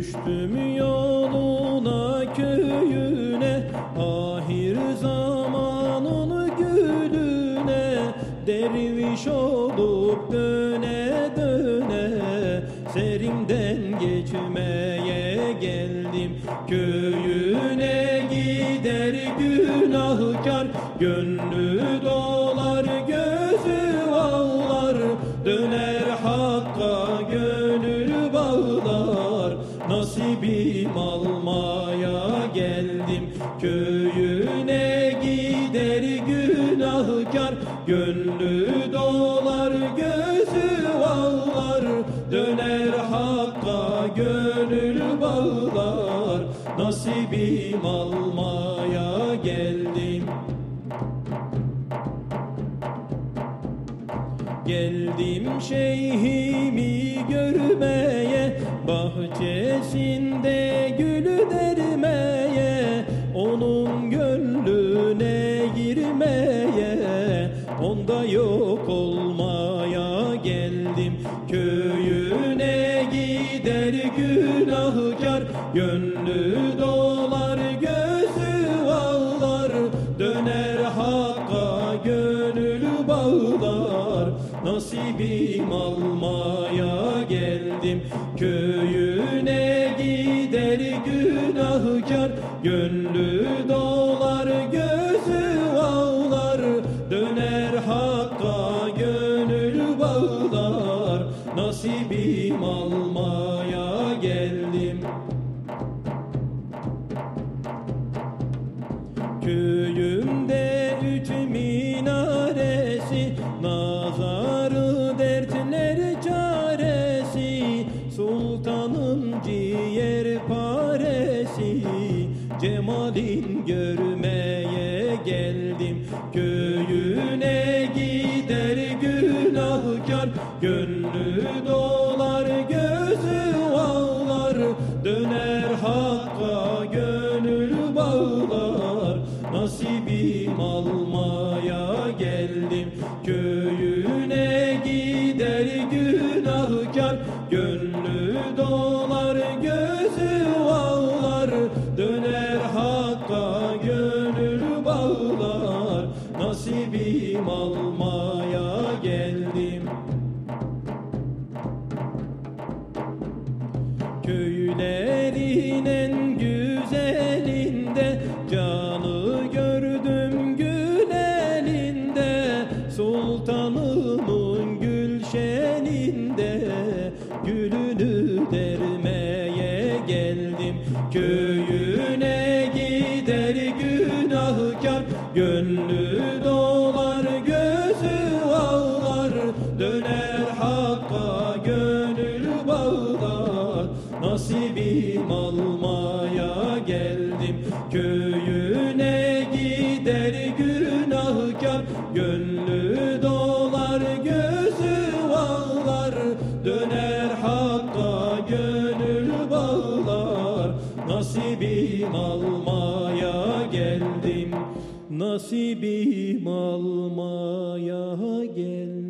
Düştüm yoluna köyüne Ahir zamanın gülüne Derviş olup döne döne Serimden geçmeye geldim. Köyüne gider günahkar Gönlü almaya geldim. Köyüne gider günahkar Gönlü dolar gözü ağlar Döner hakka gönül bağlar. Nasibim almaya geldim. Geldim şeyhimi görmeye Bahçesinde gülü dermeye Onun gönlüne girmeye. Onda yok olmaya geldim Köyüne gider günahkar. Gönlü dolar gözü ağlar Döner hakka gönül bağlar Nasibim almaya geldim. Köyüne gider günahkar Gönlü dolar gözü ağlar. Döner hakka gönül bağlar Nasibim almaya geldim. Köyümde görmeye geldim. Köyüne gider günahkar Gönlü dolar gözü ağlar. Döner hakka gönül bağlar. Nasibim almaya geldim. Köyüne gider günahkar Sultanımın gülşeninde Gülünü dermeye geldim. Köyüne gider günahkar Gönlü dolar gözü ağlar. Döner hakka gönül bağlar. Nasibim almaya geldim. Köyüne nasibim almaya gel.